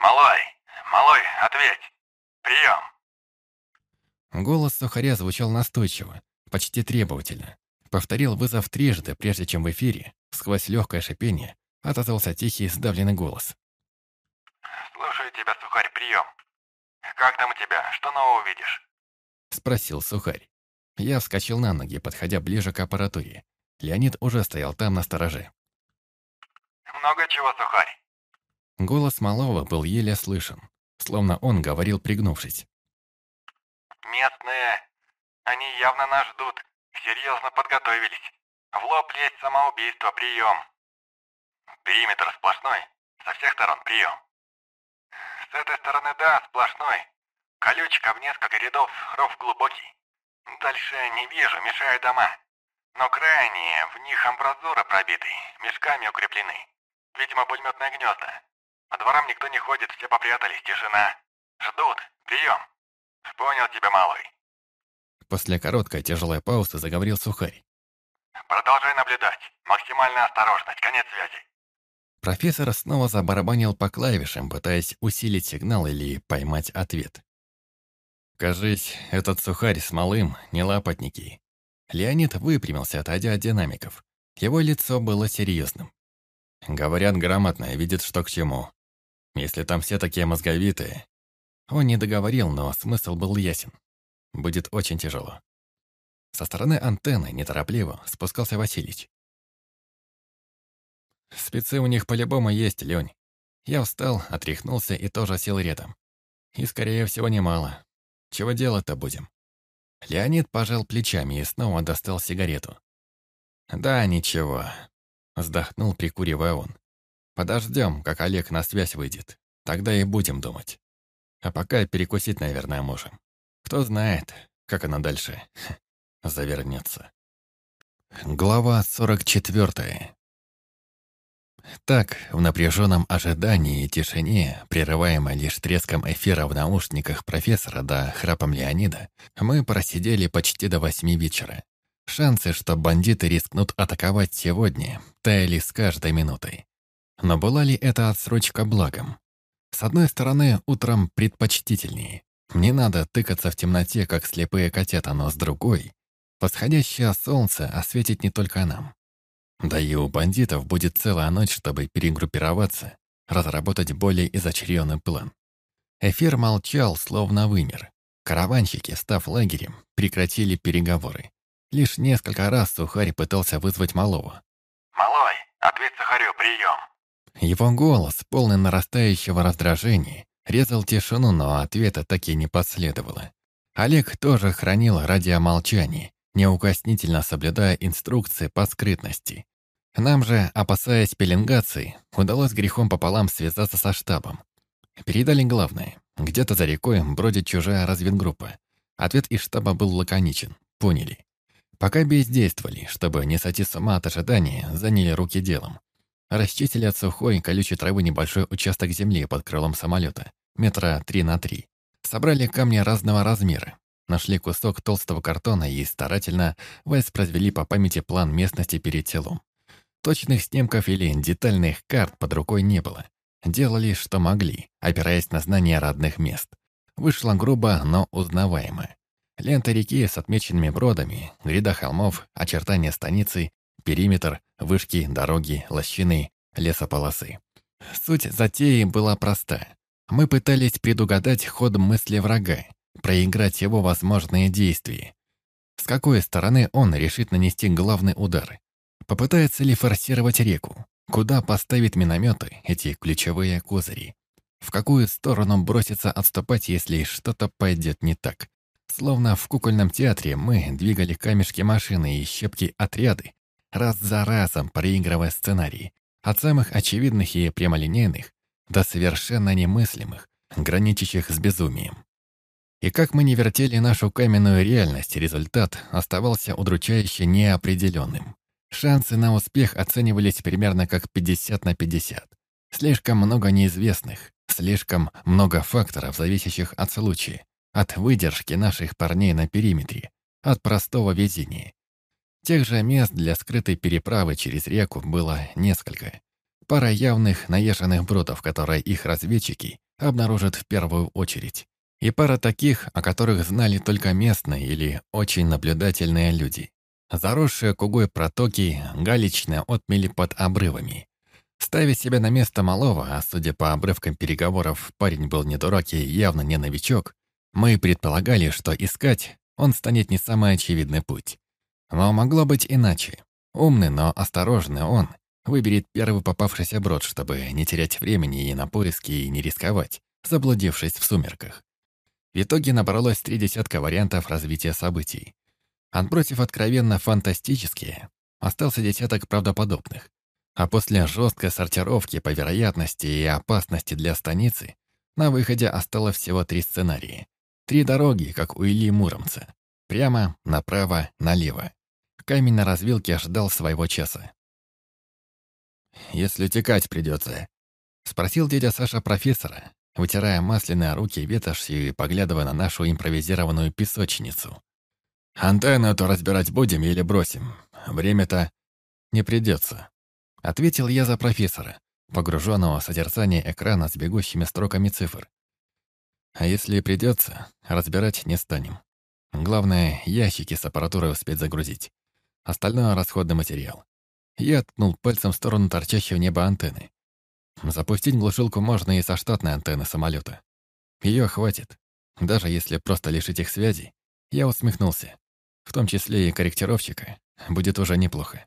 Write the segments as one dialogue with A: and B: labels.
A: «Малой! Малой, ответь! Прием!»
B: Голос сухаря звучал настойчиво, почти требовательно. Повторил вызов трижды, прежде чем в эфире, сквозь легкое шипение, отозвался тихий сдавленный голос.
A: «Слушаю тебя, сухарь, прием. Как там у тебя? Что нового видишь?»
B: Спросил сухарь. Я вскочил на ноги, подходя ближе к аппаратуре. Леонид уже стоял там на стороже.
A: «Много чего, сухарь?»
B: Голос малого был еле слышен, словно он говорил, пригнувшись.
A: «Местные, они явно нас ждут, серьезно подготовились. В лоб лезть самоубийство, прием. Периметр сплошной, со всех сторон прием. С этой стороны, да, сплошной. Колючка в несколько рядов, ров глубокий. Дальше не вижу, мешают дома. Но крайние, в них амбразуры пробиты, мешками укреплены. Видимо, пулеметные гнезда. По дворам никто не ходит, все попрятались, тишина. Ждут, прием. Понял тебя, малый.
B: После короткой тяжелой паузы заговорил Сухарь.
A: Продолжай наблюдать. Максимальная осторожность. Конец связи.
B: Профессор снова забарабанил по клавишам, пытаясь усилить сигнал или поймать ответ. Кажись, этот сухарь с малым не лапотники. Леонид выпрямился, отойдя от динамиков. Его лицо было серьезным. Говорят грамотно, видят, что к чему. Если там все такие мозговитые... Он не договорил, но смысл был ясен. Будет очень тяжело. Со стороны антенны, неторопливо, спускался Василич. Спецы у них по-любому есть, Лень. Я встал, отряхнулся и тоже сел рядом. И, скорее всего, немало. Чего делать-то будем? Леонид пожал плечами и снова достал сигарету. «Да, ничего», — вздохнул, прикуривая он. «Подождем, как Олег на связь выйдет. Тогда и будем думать. А пока перекусить, наверное, можем. Кто знает, как она дальше завернется». Глава сорок четвертая. Так, в напряженном ожидании и тишине, прерываемой лишь треском эфира в наушниках профессора да храпом Леонида, мы просидели почти до восьми вечера. Шансы, что бандиты рискнут атаковать сегодня, таяли с каждой минутой. Но была ли эта отсрочка благом? С одной стороны, утром предпочтительнее. Не надо тыкаться в темноте, как слепые котята, но с другой, восходящее солнце осветит не только нам. Да и у бандитов будет целая ночь, чтобы перегруппироваться, разработать более изощренный план. Эфир молчал, словно вымер. Караванщики, став лагерем, прекратили переговоры. Лишь несколько раз Сухарь пытался вызвать Малого.
A: «Малой, ответь Сухарю, прием!»
B: Его голос, полный нарастающего раздражения, резал тишину, но ответа так и не последовало. Олег тоже хранил радиомолчание, неукоснительно соблюдая инструкции по скрытности. Нам же, опасаясь пеленгации, удалось грехом пополам связаться со штабом. Передали главное. Где-то за рекой бродит чужая разведгруппа. Ответ из штаба был лаконичен. Поняли. Пока бездействовали, чтобы не сойти с ума от ожидания, заняли руки делом. Расчистили от сухой, колючей травы небольшой участок земли под крылом самолета, метра три на три. Собрали камни разного размера, Нашли кусок толстого картона и старательно воспроизвели по памяти план местности перед селом. Точных снимков или детальных карт под рукой не было. Делали, что могли, опираясь на знания родных мест. Вышло грубо, но узнаваемо. Лента реки с отмеченными бродами, гряда холмов, очертания станицы, периметр, вышки, дороги, лощины, лесополосы. Суть затеи была проста. Мы пытались предугадать ход мысли врага, проиграть его возможные действия. С какой стороны он решит нанести главный удар? Попытается ли форсировать реку? Куда поставит минометы, эти ключевые козыри? В какую сторону бросится отступать, если что-то пойдет не так? Словно в кукольном театре мы двигали камешки машины и щепки отряды, раз за разом проигрывая сценарии, от самых очевидных и прямолинейных до совершенно немыслимых, граничащих с безумием. И как мы не вертели нашу каменную реальность, результат оставался удручающе неопределенным. Шансы на успех оценивались примерно как 50 на 50. Слишком много неизвестных, слишком много факторов, зависящих от случая, от выдержки наших парней на периметре, от простого везения. Тех же мест для скрытой переправы через реку было несколько. Пара явных наезженных бродов, которые их разведчики обнаружит в первую очередь. И пара таких, о которых знали только местные или очень наблюдательные люди. Заросшие кугой протоки, галечные отмели под обрывами. Ставить себя на место малого, а судя по обрывкам переговоров, парень был не дурак и явно не новичок, мы предполагали, что искать он станет не самый очевидный путь. Но могло быть иначе. Умный, но осторожный он выберет первый попавшийся брод, чтобы не терять времени и на поиски, и не рисковать, заблудившись в сумерках. В итоге набралось три десятка вариантов развития событий. Отбросив откровенно фантастические, остался десяток правдоподобных. А после жесткой сортировки по вероятности и опасности для станицы, на выходе осталось всего три сценария. Три дороги, как у Ильи Муромца. Прямо, направо, налево. Камень на развилке ожидал своего часа. «Если текать придется», — спросил дядя Саша профессора, вытирая масляные руки ветошью и поглядывая на нашу импровизированную песочницу. «Антенну то разбирать будем или бросим? Время-то не придется», — ответил я за профессора, погруженного в созерцание экрана с бегущими строками цифр. «А если придется, разбирать не станем. Главное, ящики с аппаратурой успеть загрузить. Остальное — расходный материал. Я ткнул пальцем в сторону торчащей в небо антенны. Запустить глушилку можно и со штатной антенны самолета. Ее хватит. Даже если просто лишить их связи, я усмехнулся в том числе и корректировщика, будет уже неплохо.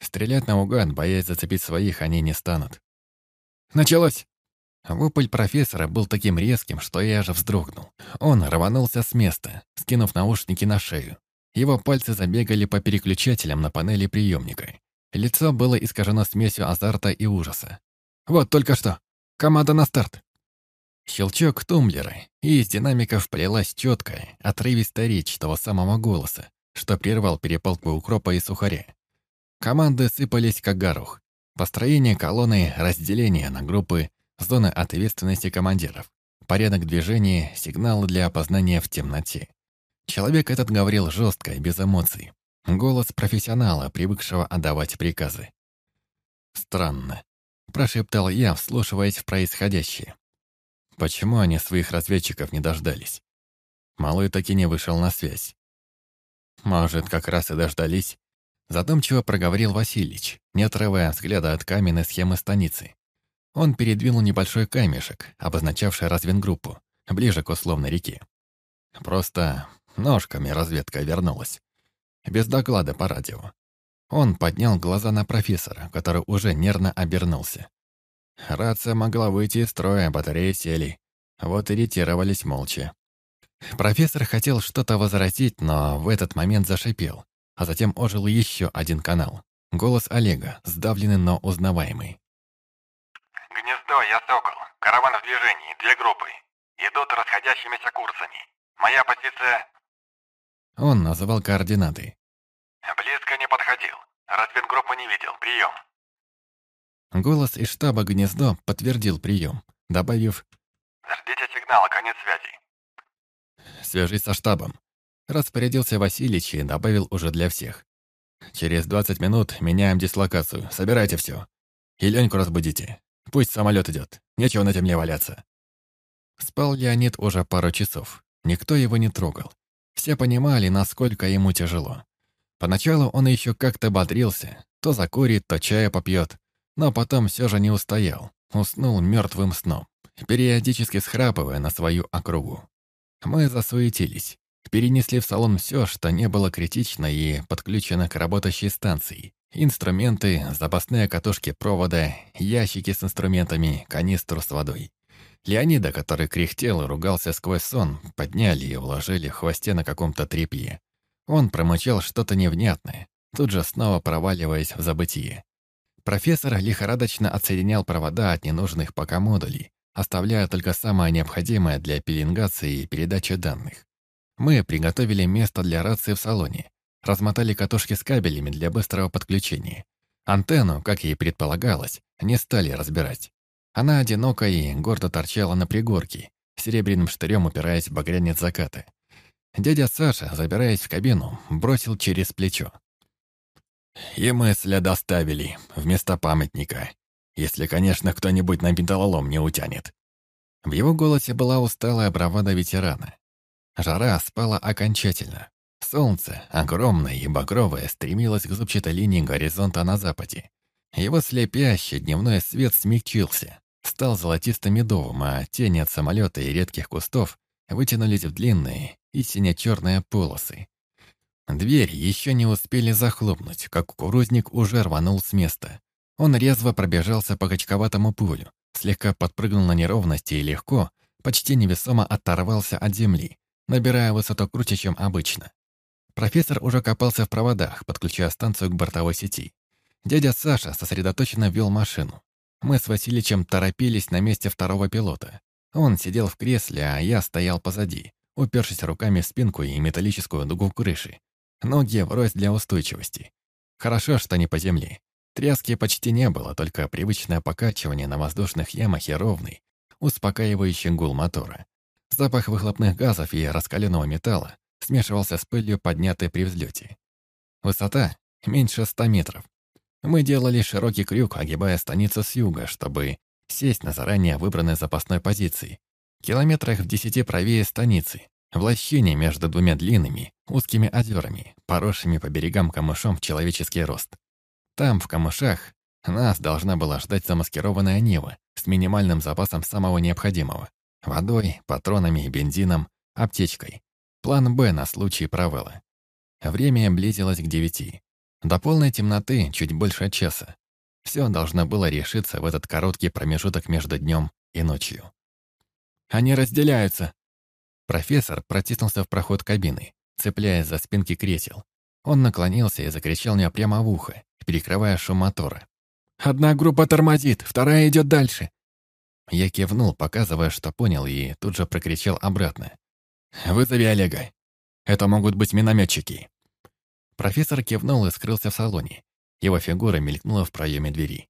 B: Стрелять наугад, боясь зацепить своих, они не станут. «Началось!» Вопль профессора был таким резким, что я же вздрогнул. Он рванулся с места, скинув наушники на шею. Его пальцы забегали по переключателям на панели приемника. Лицо было искажено смесью азарта и ужаса. «Вот только что! Команда на старт!» Щелчок тумблера, и из динамиков полилась четкая, отрывистая речь того самого голоса, что прервал перепалку укропа и сухаря. Команды сыпались как горох. Построение колонны, разделение на группы, зоны ответственности командиров, порядок движения, сигналы для опознания в темноте. Человек этот говорил жестко, без эмоций. Голос профессионала, привыкшего отдавать приказы. «Странно», — прошептал я, вслушиваясь в происходящее. Почему они своих разведчиков не дождались? Малой так и не вышел на связь. Может, как раз и дождались? Задумчиво проговорил Васильич, не отрывая взгляда от каменной схемы станицы. Он передвинул небольшой камешек, обозначавший разведгруппу, ближе к условной реке. Просто ножками разведка вернулась. Без доклада по радио. Он поднял глаза на профессора, который уже нервно обернулся. Рация могла выйти из строя, батареи сели. Вот иритировались молча. Профессор хотел что-то возразить, но в этот момент зашипел, а затем ожил еще один канал. Голос Олега, сдавленный, но узнаваемый.
A: «Гнездо, я Сокол. Караван в движении, две группы. Идут расходящимися курсами. Моя позиция...»
B: Он называл координаты.
A: «Близко не подходил. Разведгруппу не видел. Прием».
B: Голос из штаба «Гнездо» подтвердил прием, добавив
A: «Ждите сигнала, конец связи».
B: «Свяжись со штабом». Распорядился Васильевич и добавил уже для всех. «Через 20 минут меняем дислокацию. Собирайте все. И Леньку разбудите. Пусть самолет идет. Нечего на земле валяться». Спал Леонид уже пару часов. Никто его не трогал. Все понимали, насколько ему тяжело. Поначалу он еще как-то бодрился. То закурит, то чая попьет но потом все же не устоял, уснул мертвым сном, периодически схрапывая на свою округу. Мы засуетились, перенесли в салон все, что не было критично и подключено к работающей станции. Инструменты, запасные катушки провода, ящики с инструментами, канистру с водой. Леонида, который кряхтел и ругался сквозь сон, подняли и вложили в хвосте на каком-то тряпье. Он промычал что-то невнятное, тут же снова проваливаясь в забытие. Профессор лихорадочно отсоединял провода от ненужных пока модулей, оставляя только самое необходимое для пеленгации и передачи данных. Мы приготовили место для рации в салоне, размотали катушки с кабелями для быстрого подключения. Антенну, как и предполагалось, не стали разбирать. Она одиноко и гордо торчала на пригорке, серебряным штырем упираясь в багрянец заката. Дядя Саша, забираясь в кабину, бросил через плечо. И мысля доставили, вместо памятника. Если, конечно, кто-нибудь на металлолом не утянет. В его голосе была усталая бравада ветерана. Жара спала окончательно. Солнце, огромное и багровое, стремилось к зубчатой линии горизонта на западе. Его слепящий дневной свет смягчился, стал золотисто-медовым, а тени от самолета и редких кустов вытянулись в длинные и сине-черные полосы. Дверь еще не успели захлопнуть, как кукурузник уже рванул с места. Он резво пробежался по качковатому полю, слегка подпрыгнул на неровности и легко, почти невесомо оторвался от земли, набирая высоту круче, чем обычно. Профессор уже копался в проводах, подключая станцию к бортовой сети. Дядя Саша сосредоточенно вел машину. Мы с Васильичем торопились на месте второго пилота. Он сидел в кресле, а я стоял позади, упершись руками в спинку и металлическую дугу крыши. Ноги врозь для устойчивости. Хорошо, что не по земле. Тряски почти не было, только привычное покачивание на воздушных ямах и ровный, успокаивающий гул мотора. Запах выхлопных газов и раскаленного металла смешивался с пылью, поднятой при взлете. Высота — меньше ста метров. Мы делали широкий крюк, огибая станицу с юга, чтобы сесть на заранее выбранной запасной позиции. Километрах в десяти правее станицы, в лощине между двумя длинными, узкими озерами, поросшими по берегам камышом в человеческий рост. Там, в камышах, нас должна была ждать замаскированная Нева с минимальным запасом самого необходимого. Водой, патронами, бензином, аптечкой. План «Б» на случай провала. Время близилось к девяти. До полной темноты чуть больше часа. Все должно было решиться в этот короткий промежуток между днем и ночью. «Они разделяются!» Профессор протиснулся в проход кабины, цепляясь за спинки кресел. Он наклонился и закричал мне прямо в ухо, перекрывая шум мотора. «Одна группа тормозит, вторая идет дальше!» Я кивнул, показывая, что понял, и тут же прокричал обратно. «Вызови Олега. Это могут быть минометчики». Профессор кивнул и скрылся в салоне. Его фигура мелькнула в проеме двери.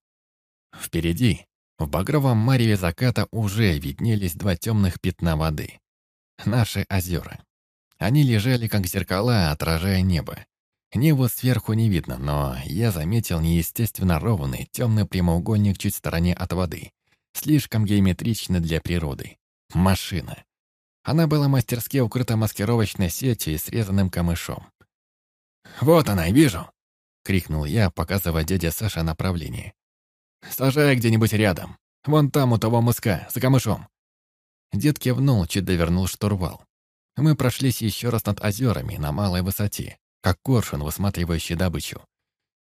B: Впереди, в багровом мареве заката, уже виднелись два темных пятна воды. Наши озера. Они лежали как зеркала, отражая небо. Небо сверху не видно, но я заметил неестественно ровный темный прямоугольник чуть в стороне от воды. Слишком геометрично для природы. Машина. Она была мастерски укрыта маскировочной сетью и срезанным камышом. «Вот она, вижу!» — крикнул я, показывая дяде Саше направление. «Сажай где-нибудь рядом. Вон там у того мыска, за камышом». Дед кивнул, чуть довернул штурвал. Мы прошлись еще раз над озерами на малой высоте, как коршун, высматривающий добычу.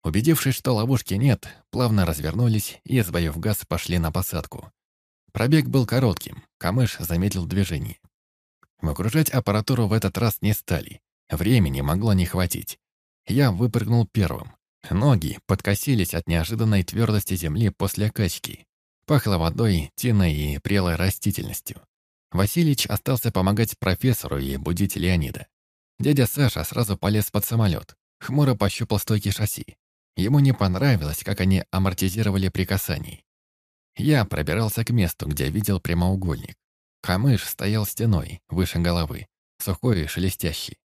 B: Убедившись, что ловушки нет, плавно развернулись и, сбавив газ, пошли на посадку. Пробег был коротким, камыш заметил движение. Выгружать аппаратуру в этот раз не стали. Времени могло не хватить. Я выпрыгнул первым. Ноги подкосились от неожиданной твердости земли после качки. Пахло водой, тиной и прелой растительностью. Василич остался помогать профессору и будить Леонида. Дядя Саша сразу полез под самолет, хмуро пощупал стойки шасси. Ему не понравилось, как они амортизировали при касании. Я пробирался к месту, где видел прямоугольник. Камыш стоял стеной, выше головы, сухой и шелестящий.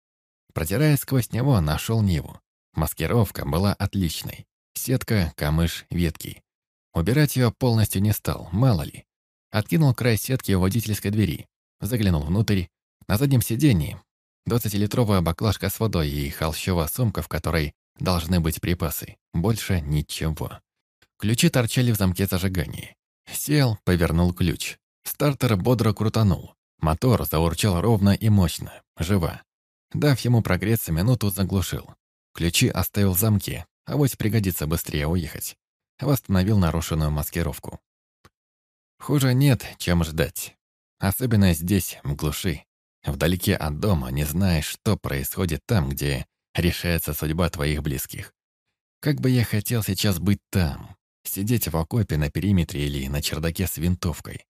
B: Протирая сквозь него, нашел Ниву. Маскировка была отличной. Сетка, камыш, ветки. Убирать ее полностью не стал, мало ли. Откинул край сетки у водительской двери. Заглянул внутрь. На заднем сиденье 20-литровая баклажка с водой и холщовая сумка, в которой должны быть припасы. Больше ничего. Ключи торчали в замке зажигания. Сел, повернул ключ. Стартер бодро крутанул. Мотор заурчал ровно и мощно, живо. Дав ему прогреться, минуту заглушил. Ключи оставил в замке, а вот пригодится быстрее уехать. Восстановил нарушенную маскировку. Хуже нет, чем ждать. Особенно здесь, в глуши. Вдалеке от дома, не знаешь, что происходит там, где решается судьба твоих близких. Как бы я хотел сейчас быть там, сидеть в окопе на периметре или на чердаке с винтовкой.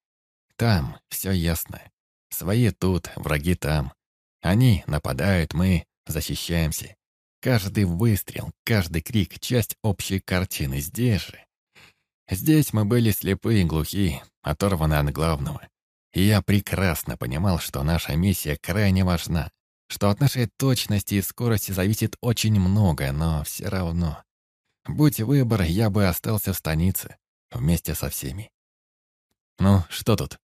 B: Там все ясно. Свои тут, враги там. Они нападают, мы защищаемся. Каждый выстрел, каждый крик — часть общей картины. Здесь же. Здесь мы были слепы и глухи, оторваны от главного. И я прекрасно понимал, что наша миссия крайне важна, что от нашей точности и скорости зависит очень многое, но все равно. Будь выбор, я бы остался в станице, вместе со всеми. «Ну, что тут?»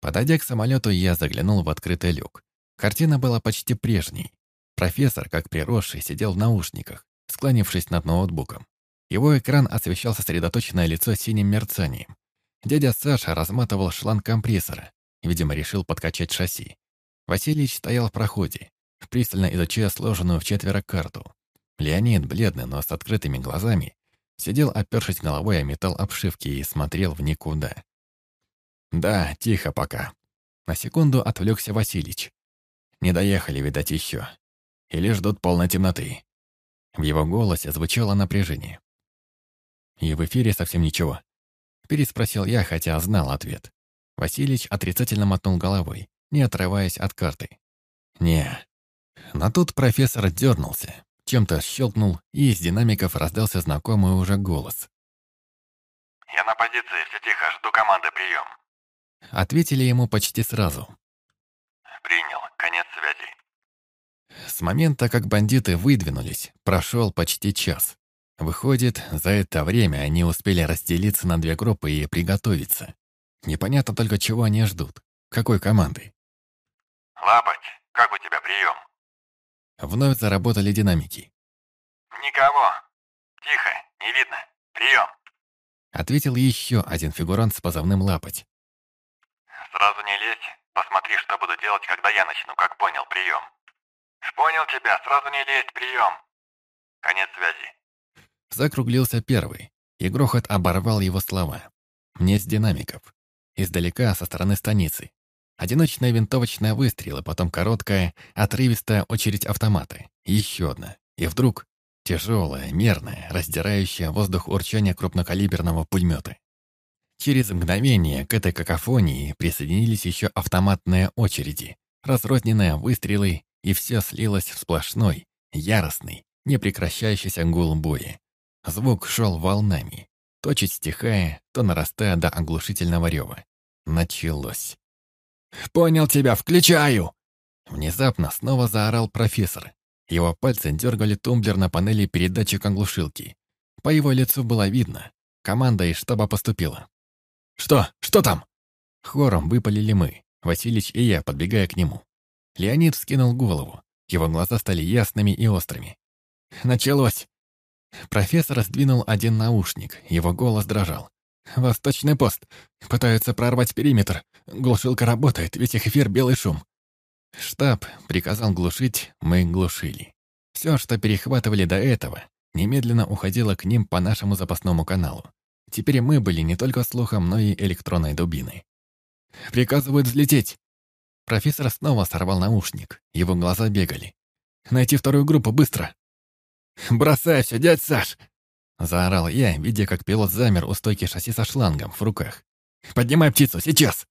B: Подойдя к самолету, я заглянул в открытый люк. Картина была почти прежней. Профессор, как приросший, сидел в наушниках, склонившись над ноутбуком. Его экран освещал сосредоточенное лицо синим мерцанием. Дядя Саша разматывал шланг компрессора. Видимо, решил подкачать шасси. Васильевич стоял в проходе, пристально изучая сложенную в четверо карту. Леонид, бледный, но с открытыми глазами, сидел, опершись головой о металл обшивки и смотрел в никуда. «Да, тихо пока». На секунду отвлекся Васильич. «Не доехали, видать, еще. Или ждут полной темноты». В его голосе звучало напряжение. «И в эфире совсем ничего?» Переспросил я, хотя знал ответ. Васильич отрицательно мотнул головой, не отрываясь от карты. «Не». Но тут профессор дернулся, чем-то щелкнул, и из динамиков раздался знакомый уже голос.
A: «Я на позиции, все тихо, жду команды, прием».
B: Ответили ему почти сразу.
A: «Принял, конец связи».
B: С момента, как бандиты выдвинулись, прошел почти час. Выходит, за это время они успели разделиться на две группы и приготовиться. Непонятно только, чего они ждут. Какой команды?
A: «Лапоть, как у тебя прием?»
B: Вновь заработали динамики.
A: «Никого. Тихо, не видно. Прием!»
B: Ответил еще один фигурант с позывным «Лапоть».
A: «Сразу не лезь. Посмотри, что буду делать, когда я начну, как понял, прием». «Понял тебя, сразу не лезь, прием». Конец связи.
B: Закруглился первый, и грохот оборвал его слова. Мне с динамиков. Издалека, со стороны станицы. Одиночная винтовочная выстрел, потом короткая, отрывистая очередь автомата. Еще одна. И вдруг тяжелая, мерная, раздирающая воздух урчания крупнокалиберного пулемета. Через мгновение к этой какофонии присоединились еще автоматные очереди, разрозненные выстрелы, и все слилось в сплошной, яростный, непрекращающийся гул боя. Звук шел волнами, то чуть стихая, то нарастая до оглушительного рева. Началось. «Понял тебя, включаю!» Внезапно снова заорал профессор. Его пальцы дергали тумблер на панели передатчика глушилки. По его лицу было видно. Команда из штаба поступила. «Что? Что там?» Хором выпалили мы, Василич и я, подбегая к нему. Леонид вскинул голову. Его глаза стали ясными и острыми. «Началось!» Профессор сдвинул один наушник, его голос дрожал. «Восточный пост. Пытаются прорвать периметр. Глушилка работает, весь их эфир белый шум». Штаб приказал глушить, мы глушили. Все, что перехватывали до этого, немедленно уходило к ним по нашему запасному каналу. Теперь мы были не только слухом, но и электронной дубиной. «Приказывают взлететь!» Профессор снова сорвал наушник, его глаза бегали. «Найти вторую группу, быстро!» «Бросай все, дядь Саш!» Заорал я, видя, как пилот замер у стойки шасси со шлангом в руках. «Поднимай птицу, сейчас!»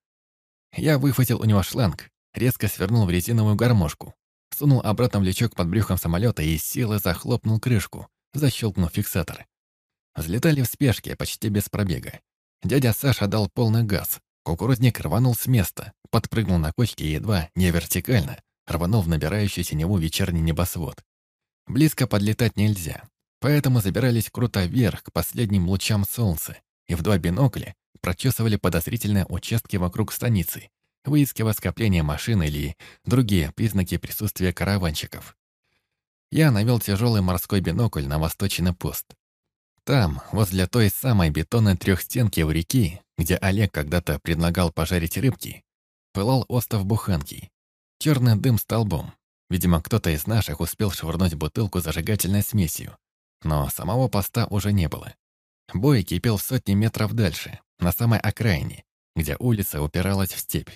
B: Я выхватил у него шланг, резко свернул в резиновую гармошку, сунул обратно в лючок под брюхом самолета и силой захлопнул крышку, защелкнув фиксатор. Взлетали в спешке, почти без пробега. Дядя Саша дал полный газ. Кукурузник рванул с места, подпрыгнул на кочке едва, не вертикально, рванул в набирающий синеву вечерний небосвод. Близко подлетать нельзя, поэтому забирались круто вверх к последним лучам солнца и в два бинокля прочесывали подозрительные участки вокруг станицы, выискивая скопления машин или другие признаки присутствия караванщиков. Я навел тяжелый морской бинокль на восточный пост. Там, возле той самой бетонной трехстенки у реки, где Олег когда-то предлагал пожарить рыбки, пылал остов буханки. Черный дым столбом, Видимо, кто-то из наших успел швырнуть бутылку зажигательной смесью. Но самого поста уже не было. Бой кипел сотни метров дальше, на самой окраине, где улица упиралась в степь.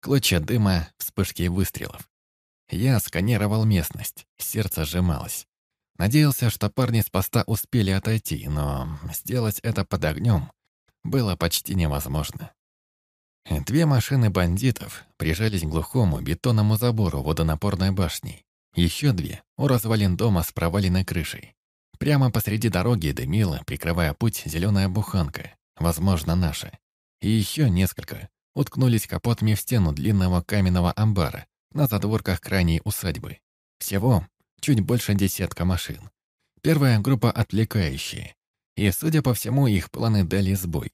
B: Клочья дыма, вспышки выстрелов. Я сканировал местность, сердце сжималось. Надеялся, что парни с поста успели отойти, но сделать это под огнем было почти невозможно. Две машины бандитов прижались к глухому бетонному забору водонапорной башни. Еще две — у развалин дома с проваленной крышей. Прямо посреди дороги дымила, прикрывая путь, зеленая буханка, возможно, наша. И еще несколько уткнулись капотами в стену длинного каменного амбара на задворках крайней усадьбы. Всего чуть больше десятка машин. Первая группа отвлекающие. И, судя по всему, их планы дали сбой.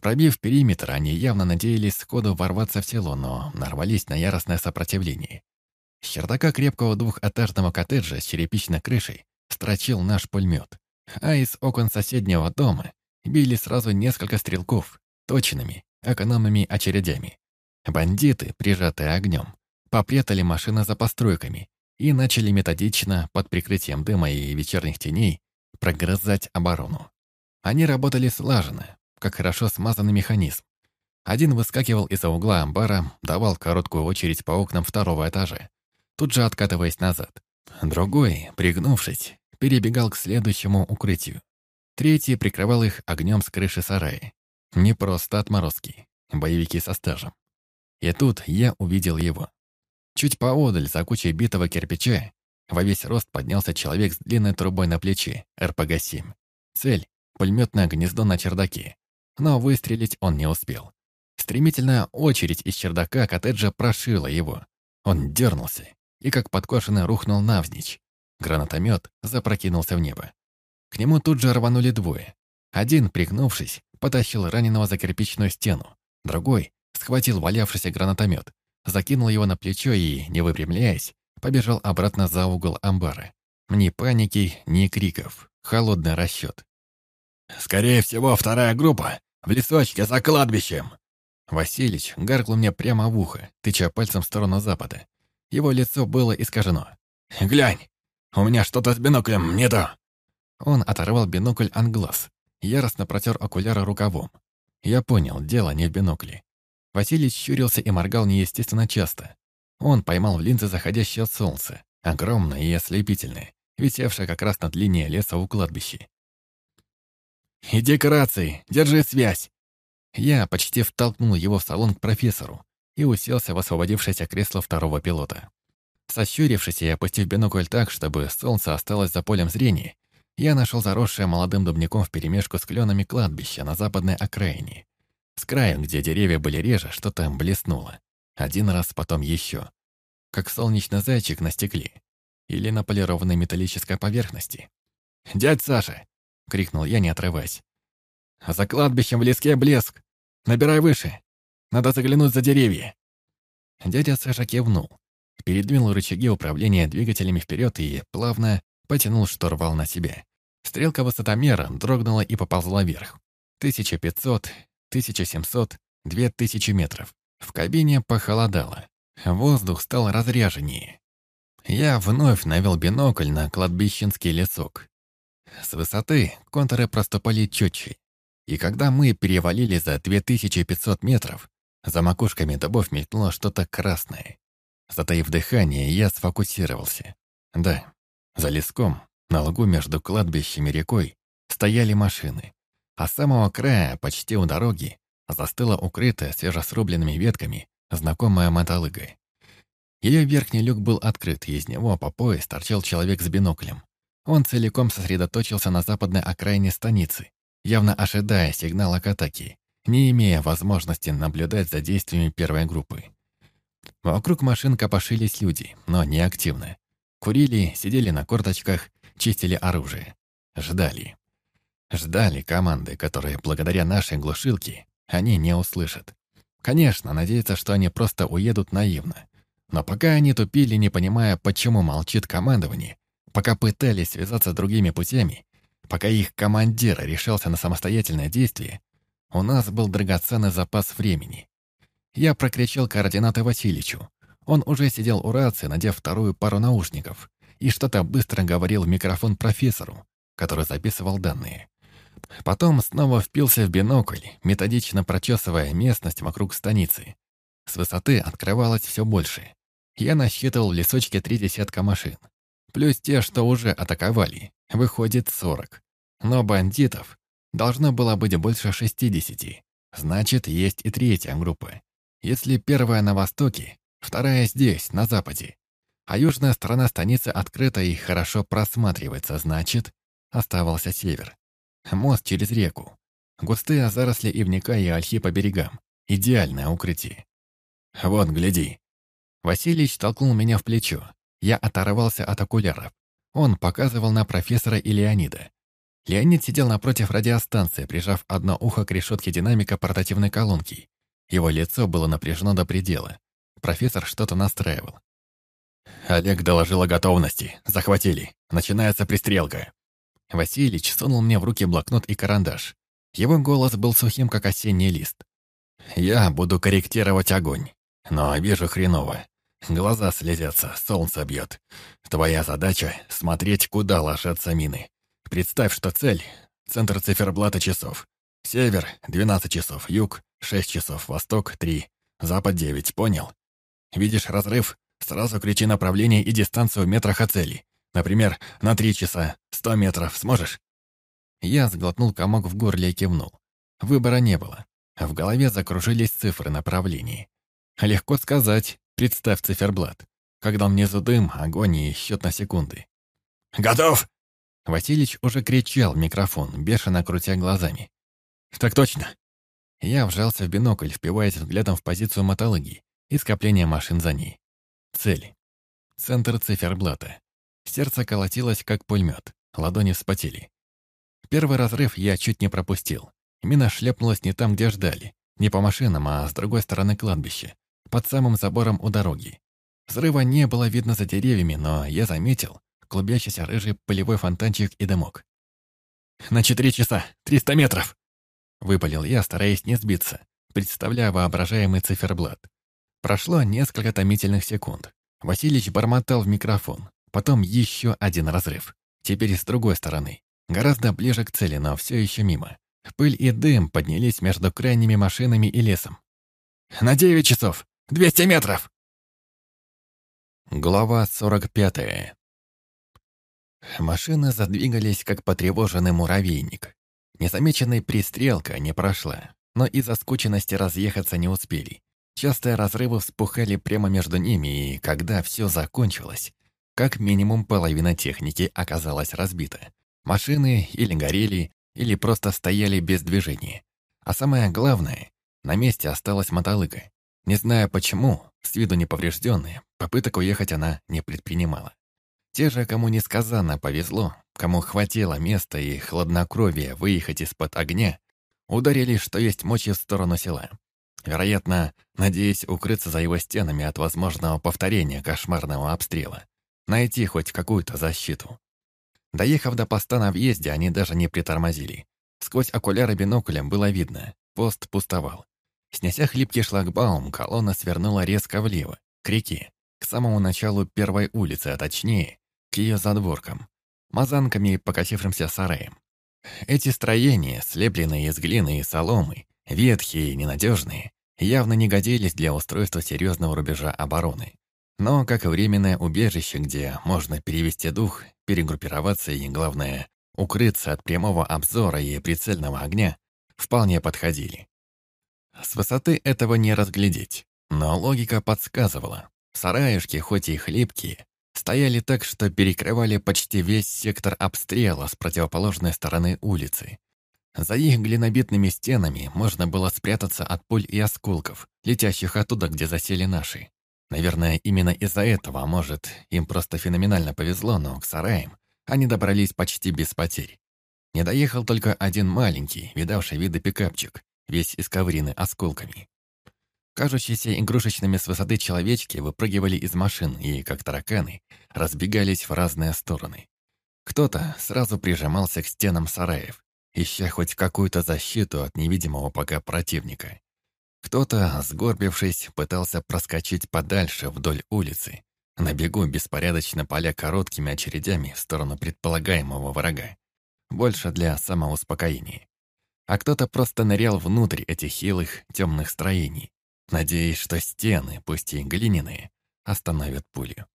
B: Пробив периметр, они явно надеялись сходу ворваться в село, но нарвались на яростное сопротивление. С чердака крепкого двухэтажного коттеджа с черепичной крышей строчил наш пулемет, а из окон соседнего дома били сразу несколько стрелков, точными, экономными очередями. Бандиты, прижатые огнем, попрятали машины за постройками и начали методично, под прикрытием дыма и вечерних теней, прогрызать оборону. Они работали слаженно, как хорошо смазанный механизм. Один выскакивал из-за угла амбара, давал короткую очередь по окнам второго этажа, тут же откатываясь назад. Другой, пригнувшись, перебегал к следующему укрытию. Третий прикрывал их огнем с крыши сарая. Не просто отморозки, боевики со стажем. И тут я увидел его. Чуть поодаль, за кучей битого кирпича, во весь рост поднялся человек с длинной трубой на плече, РПГ-7. Цель — пулеметное гнездо на чердаке. Но выстрелить он не успел. Стремительная очередь из чердака коттеджа прошила его. Он дернулся и, как подкошенный, рухнул навзничь. Гранатомет запрокинулся в небо. К нему тут же рванули двое. Один, пригнувшись, потащил раненого за кирпичную стену. Другой схватил валявшийся гранатомет, закинул его на плечо и, не выпрямляясь, побежал обратно за угол амбара. Ни паники, ни криков. Холодный расчет.
A: «Скорее всего, вторая группа в лесочке за кладбищем!»
B: Василич гаркнул мне прямо в ухо, тыча пальцем в сторону запада. Его лицо было искажено.
A: «Глянь, у меня что-то с биноклем не то!»
B: Он оторвал бинокль от глаз, яростно протер окуляры рукавом. Я понял, дело не в бинокле. Василий щурился и моргал неестественно часто. Он поймал в линзы заходящее солнце, огромное и ослепительное, висевшее как раз над линией леса у кладбища.
A: «Иди к рации, держи связь!»
B: Я почти втолкнул его в салон к профессору и уселся в освободившееся кресло второго пилота. Сощурившись и опустив бинокль так, чтобы солнце осталось за полем зрения, я нашел заросшее молодым дубняком вперемешку с кленами кладбище на западной окраине. С краю, где деревья были реже, что-то блеснуло. Один раз, потом еще. Как солнечный зайчик на стекле. Или на полированной металлической поверхности.
A: «Дядь Саша!»
B: — крикнул я, не отрываясь.
A: «За кладбищем в леске блеск! Набирай выше! Надо заглянуть за деревья!»
B: Дядя Саша кивнул, передвинул рычаги управления двигателями вперед и плавно потянул штурвал на себя. Стрелка высотомера дрогнула и поползла вверх. 1500, 1700, 2000 метров. В кабине похолодало. Воздух стал разряженнее. Я вновь навел бинокль на кладбищенский лесок. С высоты контуры проступали четче. И когда мы перевалили за 2500 метров, за макушками дубов мелькнуло что-то красное. Затаив дыхание, я сфокусировался. Да, за леском, на лугу между кладбищем и рекой, стояли машины. А с самого края, почти у дороги, застыла укрытая свежесрубленными ветками знакомая мотолыга. Ее верхний люк был открыт, и из него по пояс торчал человек с биноклем. Он целиком сосредоточился на западной окраине станицы, явно ожидая сигнала к атаке, не имея возможности наблюдать за действиями первой группы. Вокруг машин копошились люди, но не. Курили, сидели на корточках, чистили оружие. Ждали. Ждали команды, которые, благодаря нашей глушилке, они не услышат. Конечно, надеяться, что они просто уедут наивно. Но пока они тупили, не понимая, почему молчит командование, пока пытались связаться с другими путями, пока их командир решался на самостоятельное действие, у нас был драгоценный запас времени. Я прокричал координаты Васильичу. Он уже сидел у рации, надев вторую пару наушников, и что-то быстро говорил в микрофон профессору, который записывал данные. Потом снова впился в бинокль, методично прочесывая местность вокруг станицы. С высоты открывалось все больше. Я насчитывал в лесочке три десятка машин. Плюс те, что уже атаковали. Выходит, сорок. Но бандитов должно было быть больше шестидесяти. Значит, есть и третья группа. Если первая на востоке, вторая здесь, на западе. А южная сторона станицы открыта и хорошо просматривается, значит, оставался север. Мост через реку. Густые заросли ивника и ольхи по берегам. Идеальное укрытие. «Вот, гляди». Василич толкнул меня в плечо. Я оторвался от окуляров. Он показывал на профессора и Леонида. Леонид сидел напротив радиостанции, прижав одно ухо к решетке динамика портативной колонки. Его лицо было напряжено до предела. Профессор что-то настраивал. Олег доложил о готовности. Захватили. Начинается пристрелка. Васильевич сунул мне в руки блокнот и карандаш. Его голос был сухим, как осенний лист. «Я буду корректировать огонь, но вижу хреново. Глаза слезятся, солнце бьет. Твоя задача — смотреть, куда ложатся мины. Представь, что цель — центр циферблата часов. Север — 12 часов, юг — 6 часов, восток — 3, запад — 9, понял? Видишь разрыв? Сразу кричи направление и дистанцию в метрах от цели. Например, на 3 часа, 100 метров, сможешь? Я сглотнул комок в горле и кивнул. Выбора не было. В голове закружились цифры направлений. Легко сказать, представь циферблат. Когда внизу дым, огонь и счет на секунды. «Готов!» Василич уже кричал в микрофон, бешено крутя глазами. «Так точно!» Я вжался в бинокль, впиваясь взглядом в позицию мотологии и скопление машин за ней. Цели. Центр циферблата. Сердце колотилось, как пулемет, ладони вспотели. Первый разрыв я чуть не пропустил. Мина шлепнулась не там, где ждали. Не по машинам, а с другой стороны кладбища. Под самым забором у дороги. Взрыва не было видно за деревьями, но я заметил, клубящийся рыжий полевой фонтанчик и дымок. «На четыре часа! Триста метров!» Выпалил я, стараясь не сбиться, представляя воображаемый циферблат. Прошло несколько томительных секунд. Василич бормотал в микрофон. Потом еще один разрыв. Теперь с другой стороны. Гораздо ближе к цели, но все еще мимо. Пыль и дым поднялись между крайними машинами и лесом. «На девять часов! Двести метров!» Глава сорок пятая. Машины задвигались, как потревоженный муравейник. Незамеченной пристрелка не прошла, но из-за скученности разъехаться не успели. Частые разрывы вспухали прямо между ними, и когда все закончилось, как минимум половина техники оказалась разбита. Машины или горели, или просто стояли без движения. А самое главное, на месте осталась мотолыга. Не зная почему, с виду неповрежденная, попыток уехать она не предпринимала. Те же, кому несказанно повезло, кому хватило места и хладнокровия выехать из-под огня, ударили, что есть мочи в сторону села. Вероятно, надеясь укрыться за его стенами от возможного повторения кошмарного обстрела. Найти хоть какую-то защиту. Доехав до поста на въезде, они даже не притормозили. Сквозь окуляры биноклем было видно. Пост пустовал. Снеся хлипкий шлагбаум, колонна свернула резко влево, к реке, к самому началу первой улицы, а точнее, к ее задворкам, мазанками и покосившимся сараем. Эти строения, слепленные из глины и соломы, ветхие и ненадежные, явно не годились для устройства серьезного рубежа обороны. Но как временное убежище, где можно перевести дух, перегруппироваться и, главное, укрыться от прямого обзора и прицельного огня, вполне подходили. С высоты этого не разглядеть, но логика подсказывала. Сараишки, хоть и хлипкие, стояли так, что перекрывали почти весь сектор обстрела с противоположной стороны улицы. За их глинобитными стенами можно было спрятаться от пуль и осколков, летящих оттуда, где засели наши. Наверное, именно из-за этого, а может, им просто феноменально повезло, но к сараям они добрались почти без потерь. Не доехал только один маленький, видавший виды пикапчик, весь исковыренный осколками. Кажущиеся игрушечными с высоты человечки выпрыгивали из машин и, как тараканы, разбегались в разные стороны. Кто-то сразу прижимался к стенам сараев, ища хоть какую-то защиту от невидимого пока противника. Кто-то, сгорбившись, пытался проскочить подальше вдоль улицы, на бегу беспорядочно поля короткими очередями в сторону предполагаемого врага. Больше для самоуспокоения. А кто-то просто нырял внутрь этих хилых темных строений, надеясь, что стены, пусть и глиняные, остановят пулю.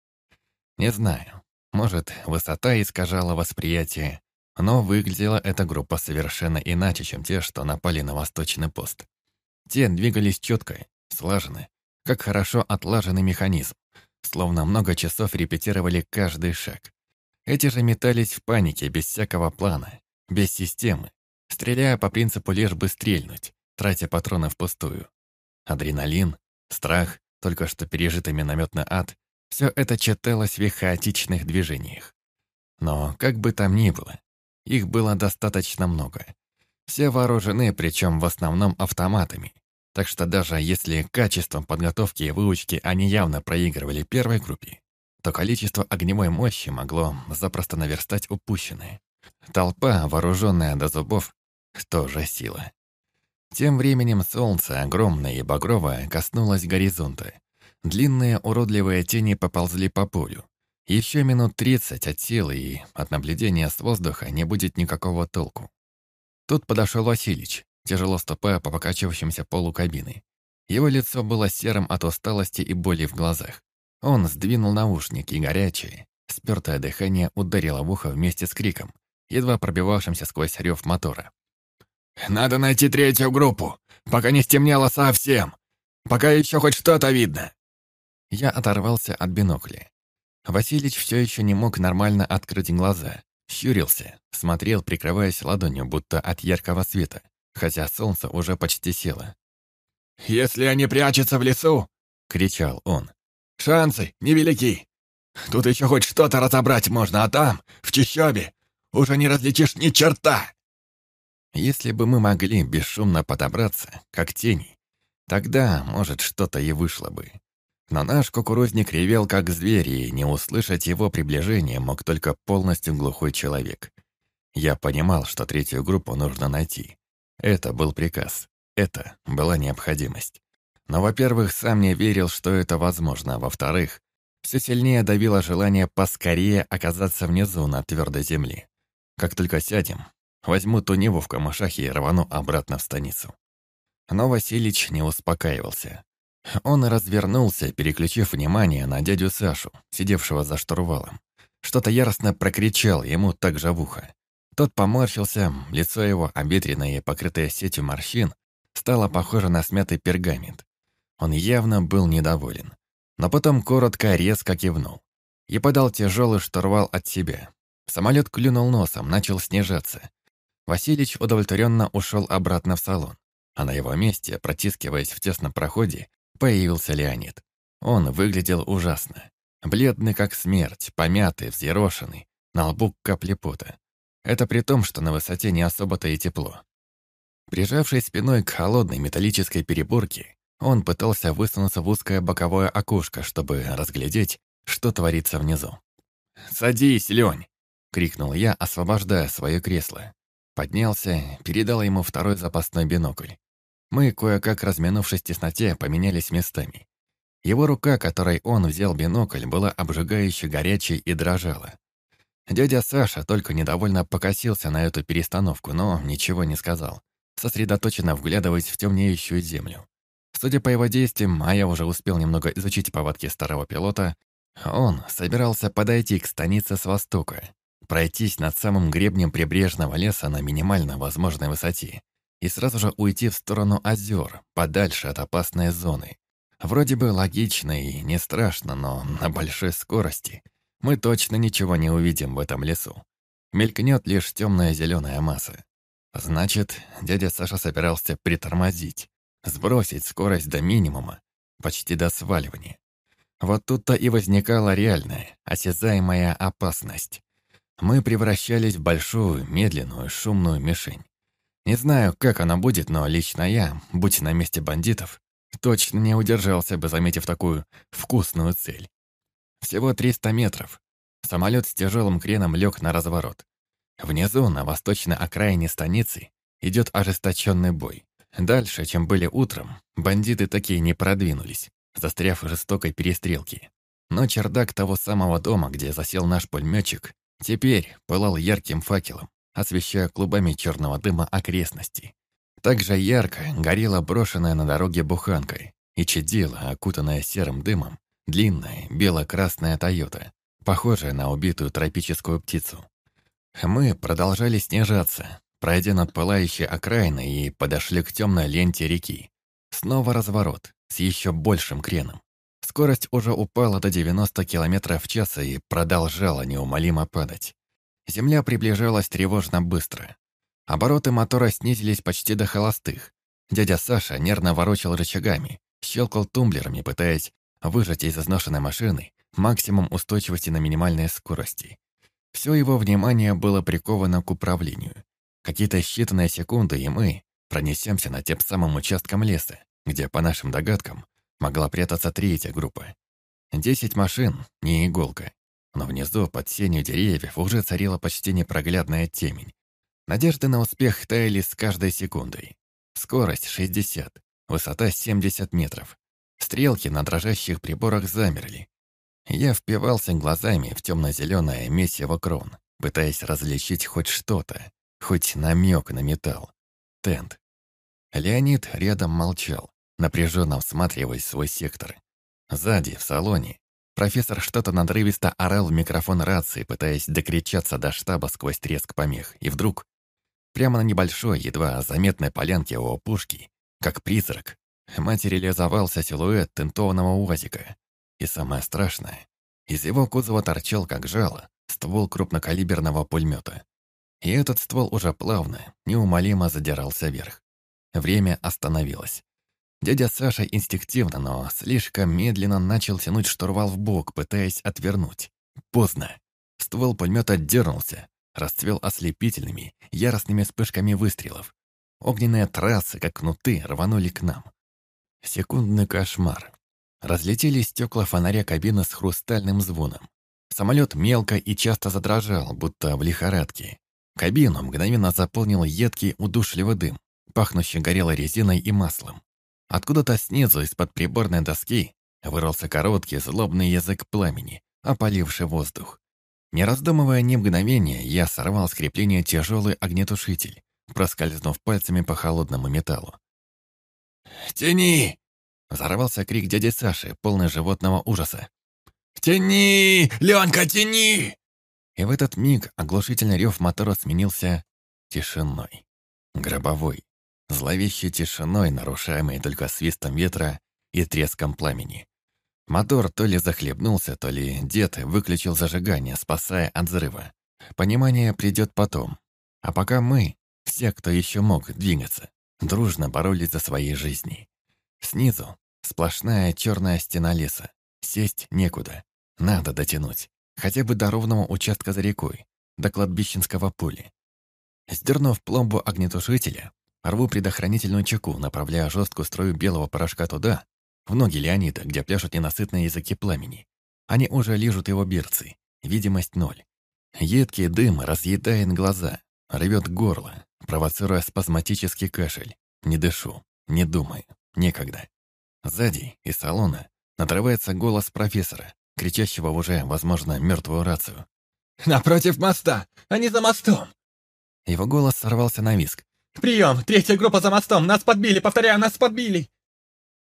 B: Не знаю, может, высота искажала восприятие, но выглядела эта группа совершенно иначе, чем те, что напали на восточный пост. Те двигались четко, слаженно, как хорошо отлаженный механизм, словно много часов репетировали каждый шаг. Эти же метались в панике, без всякого плана, без системы, стреляя по принципу лишь бы стрельнуть, тратя патроны впустую. Адреналин, страх, только что пережитый минометный ад — все это читалось в их хаотичных движениях. Но, как бы там ни было, Их было достаточно много. Все вооружены, причем в основном автоматами. Так что даже если качеством подготовки и выучки они явно проигрывали первой группе, то количество огневой мощи могло запросто наверстать упущенное. Толпа, вооруженная до зубов, тоже сила. Тем временем солнце, огромное и багровое, коснулось горизонта. Длинные уродливые тени поползли по полю. Еще минут тридцать от силы и от наблюдения с воздуха не будет никакого толку. Тут подошел Василич, тяжело ступая по покачивающимся полу кабины. Его лицо было серым от усталости и боли в глазах. Он сдвинул наушники, и горячее, спёртое дыхание ударило в ухо вместе с криком, едва пробивавшимся сквозь рев мотора. «Надо найти третью группу, пока не стемнело совсем, пока еще хоть что-то видно!» Я оторвался от бинокля. Василич все еще не мог нормально открыть глаза, щурился, смотрел, прикрываясь ладонью, будто от яркого света, хотя солнце уже почти село. «Если они прячутся в лесу!» — кричал он. «Шансы невелики. Тут еще хоть что-то разобрать можно, а там, в чащобе, уже не различишь ни черта!» Если бы мы могли бесшумно подобраться, как тени, тогда, может, что-то и вышло бы. Но наш кукурузник ревел, как зверь, и не услышать его приближения мог только полностью глухой человек. Я понимал, что третью группу нужно найти. Это был приказ. Это была необходимость. Но, во-первых, сам не верил, что это возможно, во-вторых, все сильнее давило желание поскорее оказаться внизу на твердой земле. Как только сядем, возьму ту в камышах и рвану обратно в станицу. Но Василич не успокаивался. Он развернулся, переключив внимание на дядю Сашу, сидевшего за штурвалом. Что-то яростно прокричал ему так же в ухо. Тот поморщился, лицо его, обветренное и покрытое сетью морщин, стало похоже на смятый пергамент. Он явно был недоволен. Но потом коротко, резко кивнул. И подал тяжелый штурвал от себя. Самолет клюнул носом, начал снижаться. Василич удовлетворенно ушел обратно в салон. А на его месте, протискиваясь в тесном проходе, появился Леонид. Он выглядел ужасно. Бледный как смерть, помятый, взъерошенный, на лбу капли пота. Это при том, что на высоте не особо-то и тепло. Прижавшись спиной к холодной металлической переборке, он пытался высунуться в узкое боковое окошко, чтобы разглядеть, что творится внизу. «Садись, Лень!» — крикнул я, освобождая свое кресло. Поднялся, передал ему второй запасной бинокль. Мы, кое-как разминувшись в тесноте, поменялись местами. Его рука, которой он взял бинокль, была обжигающе горячей и дрожала. Дядя Саша только недовольно покосился на эту перестановку, но ничего не сказал, сосредоточенно вглядываясь в темнеющую землю. Судя по его действиям, а я уже успел немного изучить повадки старого пилота, он собирался подойти к станице с востока, пройтись над самым гребнем прибрежного леса на минимально возможной высоте и сразу же уйти в сторону озер, подальше от опасной зоны. Вроде бы логично и не страшно, но на большой скорости мы точно ничего не увидим в этом лесу. Мелькнет лишь темная зеленая масса. Значит, дядя Саша собирался притормозить, сбросить скорость до минимума, почти до сваливания. Вот тут-то и возникала реальная, осязаемая опасность. Мы превращались в большую, медленную, шумную мишень. Не знаю, как она будет, но лично я, будь на месте бандитов, точно не удержался бы, заметив такую вкусную цель. Всего 300 метров. Самолет с тяжелым креном лег на разворот. Внизу, на восточной окраине станицы, идет ожесточенный бой. Дальше, чем были утром, бандиты такие не продвинулись, застряв в жестокой перестрелке. Но чердак того самого дома, где засел наш пулеметчик, теперь пылал ярким факелом освещая клубами черного дыма окрестности. Также ярко горела брошенная на дороге буханкой и чадила, окутанная серым дымом, длинная бело-красная «Тойота», похожая на убитую тропическую птицу. Мы продолжали снижаться, пройдя над пылающей окраиной и подошли к темной ленте реки. Снова разворот, с еще большим креном. Скорость уже упала до 90 км в час и продолжала неумолимо падать. Земля приближалась тревожно быстро. Обороты мотора снизились почти до холостых. Дядя Саша нервно ворочал рычагами, щелкал тумблерами, пытаясь выжать из изношенной машины максимум устойчивости на минимальной скорости. Все его внимание было приковано к управлению. Какие-то считанные секунды, и мы пронесемся над тем самым участком леса, где, по нашим догадкам, могла прятаться третья группа. Десять машин — не иголка. Но внизу, под сенью деревьев, уже царила почти непроглядная темень. Надежды на успех таяли с каждой секундой. Скорость 60, высота 70 метров. Стрелки на дрожащих приборах замерли. Я впивался глазами в темно-зеленое месиво крон, пытаясь различить хоть что-то, хоть намек на металл. Тент. Леонид рядом молчал, напряженно всматриваясь в свой сектор. Сзади, в салоне, профессор что-то надрывисто орал в микрофон рации, пытаясь докричаться до штаба сквозь треск помех. И вдруг, прямо на небольшой, едва заметной полянке у опушки, как призрак, материализовался силуэт тентованного УАЗика. И самое страшное, из его кузова торчал, как жало, ствол крупнокалиберного пулемета. И этот ствол уже плавно, неумолимо задирался вверх. Время остановилось. Дядя Саша инстинктивно, но слишком медленно начал тянуть штурвал в бок, пытаясь отвернуть. Поздно. Ствол пулемета дернулся, расцвел ослепительными, яростными вспышками выстрелов. Огненные трассы, как кнуты, рванули к нам. Секундный кошмар. Разлетелись стекла фонаря кабины с хрустальным звоном. Самолет мелко и часто задрожал, будто в лихорадке. Кабину мгновенно заполнил едкий удушливый дым, пахнущий горелой резиной и маслом. Откуда-то снизу, из-под приборной доски, вырвался короткий, злобный язык пламени, опаливший воздух. Не раздумывая ни мгновения, я сорвал с крепления тяжелый огнетушитель, проскользнув пальцами по холодному металлу. «Тяни!» — взорвался крик дяди Саши, полный животного ужаса. «Тяни! Ленка, тяни!» И в этот миг оглушительный рев мотора сменился тишиной. Гробовой, зловещей тишиной, нарушаемой только свистом ветра и треском пламени. Мотор то ли захлебнулся, то ли дед выключил зажигание, спасая от взрыва. Понимание придет потом. А пока мы, все, кто еще мог двигаться, дружно боролись за свои жизни. Снизу сплошная черная стена леса. Сесть некуда. Надо дотянуть. Хотя бы до ровного участка за рекой, до кладбищенского поля. Сдернув пломбу огнетушителя, рву предохранительную чеку, направляя жесткую струю белого порошка туда, в ноги Леонида, где пляшут ненасытные языки пламени. Они уже лижут его берцы. Видимость ноль. Едкий дым разъедает глаза, рвет горло, провоцируя спазматический кашель. Не дышу, не думаю, некогда. Сзади, из салона, надрывается голос профессора, кричащего в уже, возможно, мертвую рацию.
C: «Напротив моста! Они за мостом!»
B: Его голос сорвался на виск.
C: «Прием! Третья группа за мостом! Нас подбили! Повторяю, нас подбили!»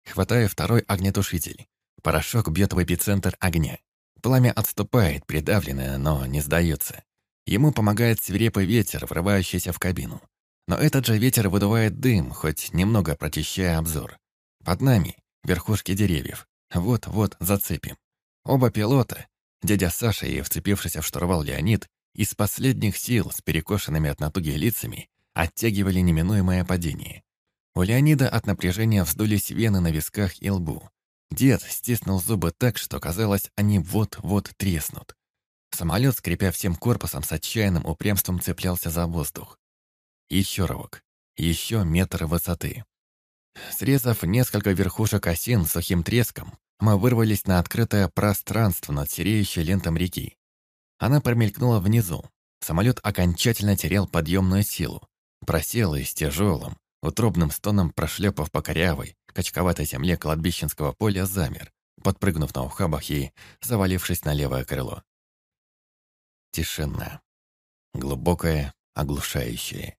B: Хватаю второй огнетушитель. Порошок бьет в эпицентр огня. Пламя отступает, придавленное, но не сдается. Ему помогает свирепый ветер, врывающийся в кабину. Но этот же ветер выдувает дым, хоть немного прочищая обзор. Под нами верхушки деревьев. Вот-вот зацепим. Оба пилота, дядя Саша и вцепившийся в штурвал Леонид, из последних сил с перекошенными от натуги лицами оттягивали неминуемое падение. У Леонида от напряжения вздулись вены на висках и лбу. Дед стиснул зубы так, что казалось, они вот-вот треснут. Самолет, скрипя всем корпусом, с отчаянным упрямством цеплялся за воздух. Еще рывок. Еще метр высоты. Срезав несколько верхушек осин сухим треском, мы вырвались на открытое пространство над сереющей лентом реки. Она промелькнула внизу. Самолет окончательно терял подъемную силу. Просел и с тяжелым, утробным стоном прошлепав по корявой, качковатой земле кладбищенского поля, замер, подпрыгнув на ухабах и завалившись на левое крыло. Тишина. Глубокая, оглушающая.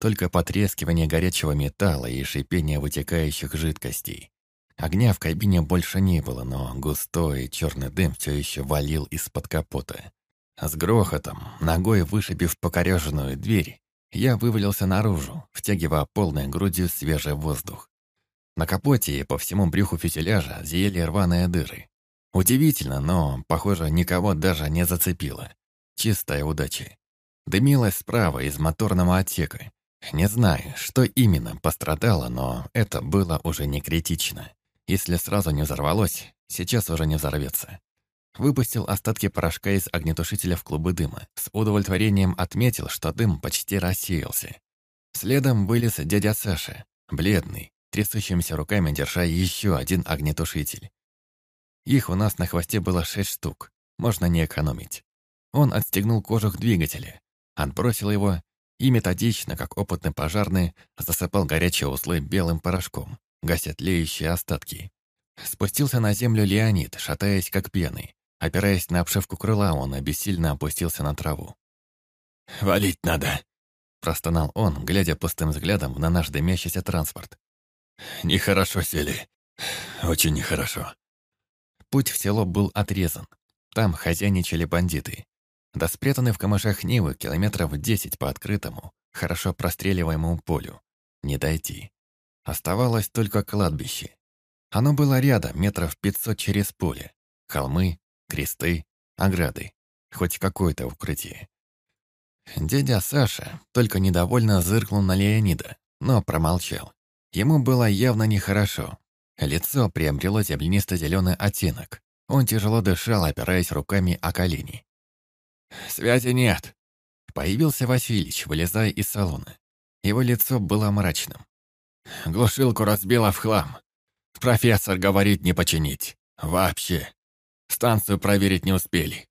B: Только потрескивание горячего металла и шипение вытекающих жидкостей. Огня в кабине больше не было, но густой черный дым все еще валил из-под капота. С грохотом, ногой вышибив покореженную дверь, я вывалился наружу, втягивая полной грудью свежий воздух. На капоте и по всему брюху фюзеляжа зияли рваные дыры. Удивительно, но, похоже, никого даже не зацепило. Чистая удача. Дымилась справа из моторного отсека. Не знаю, что именно пострадало, но это было уже не критично. Если сразу не взорвалось, сейчас уже не взорвется. Выпустил остатки порошка из огнетушителя в клубы дыма. С удовлетворением отметил, что дым почти рассеялся. Следом вылез дядя Саша, бледный, трясущимися руками держа еще один огнетушитель. Их у нас на хвосте было шесть штук, можно не экономить. Он отстегнул кожух двигателя, отбросил его и методично, как опытный пожарный, засыпал горячие узлы белым порошком, гася тлеющие остатки. Спустился на землю Леонид, шатаясь как пьяный. Опираясь на обшивку крыла, он обессильно опустился на траву.
A: «Валить надо!»
B: – простонал он, глядя пустым взглядом на наш дымящийся транспорт.
A: «Нехорошо сели. Очень нехорошо».
B: Путь в село был отрезан. Там хозяйничали бандиты. До спрятанной в камышах Нивы километров десять по открытому, хорошо простреливаемому полю. Не дойти. Оставалось только кладбище. Оно было рядом, метров пятьсот через поле. Холмы, кресты, ограды. Хоть какое-то укрытие. Дядя Саша только недовольно зыркнул на Леонида, но промолчал. Ему было явно нехорошо. Лицо приобрело землянисто-зеленый оттенок. Он тяжело дышал, опираясь руками о колени.
A: «Связи нет!»
B: Появился Васильич, вылезая из салона. Его лицо было мрачным.
A: «Глушилку разбила в хлам. Профессор говорит не починить. Вообще. Станцию проверить не успели».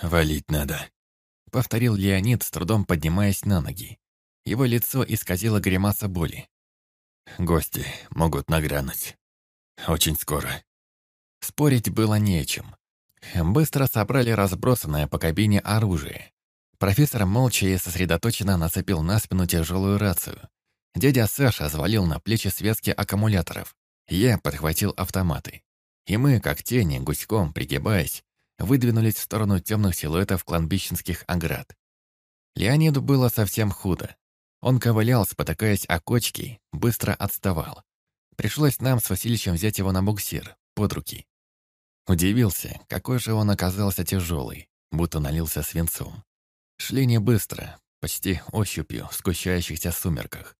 A: «Валить надо», —
B: повторил Леонид, с трудом поднимаясь на ноги. Его лицо исказило гримаса боли.
A: «Гости могут нагрянуть. Очень скоро».
B: Спорить было нечем. Быстро собрали разбросанное по кабине оружие. Профессор молча и сосредоточенно нацепил на спину тяжелую рацию. Дядя Саша завалил на плечи связки аккумуляторов. Я подхватил автоматы. И мы, как тени, гуськом, пригибаясь, выдвинулись в сторону темных силуэтов кладбищенских оград. Леониду было совсем худо. Он ковылял, спотыкаясь о кочки, быстро отставал. Пришлось нам с Васильевичем взять его на буксир, под руки. Удивился, какой же он оказался тяжелый, будто налился свинцом. Шли не быстро, почти ощупью в сгущающихся сумерках.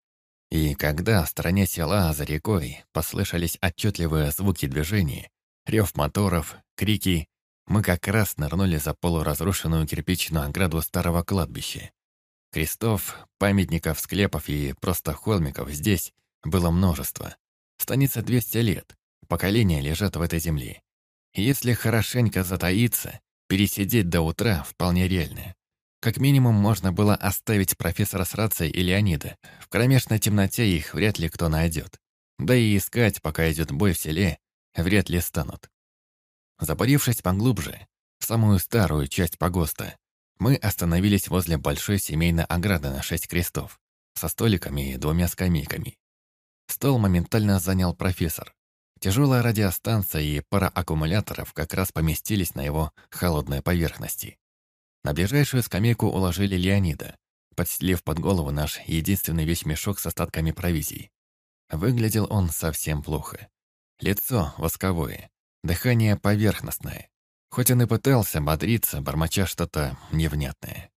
B: И когда в стороне села за рекой послышались отчетливые звуки движения, рев моторов, крики, мы как раз нырнули за полуразрушенную кирпичную ограду старого кладбища. Крестов, памятников, склепов и просто холмиков здесь было множество. Станица 200 лет, поколения лежат в этой земле. Если хорошенько затаиться, пересидеть до утра вполне реально. Как минимум можно было оставить профессора с рацией и Леонида. В кромешной темноте их вряд ли кто найдет. Да и искать, пока идет бой в селе, вряд ли станут. Заборившись поглубже, в самую старую часть погоста, мы остановились возле большой семейной ограды на шесть крестов, со столиками и двумя скамейками. Стол моментально занял профессор. Тяжелая радиостанция и пара аккумуляторов как раз поместились на его холодной поверхности. На ближайшую скамейку уложили Леонида, подстелив под голову наш единственный вещмешок с остатками провизии. Выглядел он совсем плохо. Лицо восковое, дыхание поверхностное. Хоть он и пытался бодриться, бормоча что-то невнятное.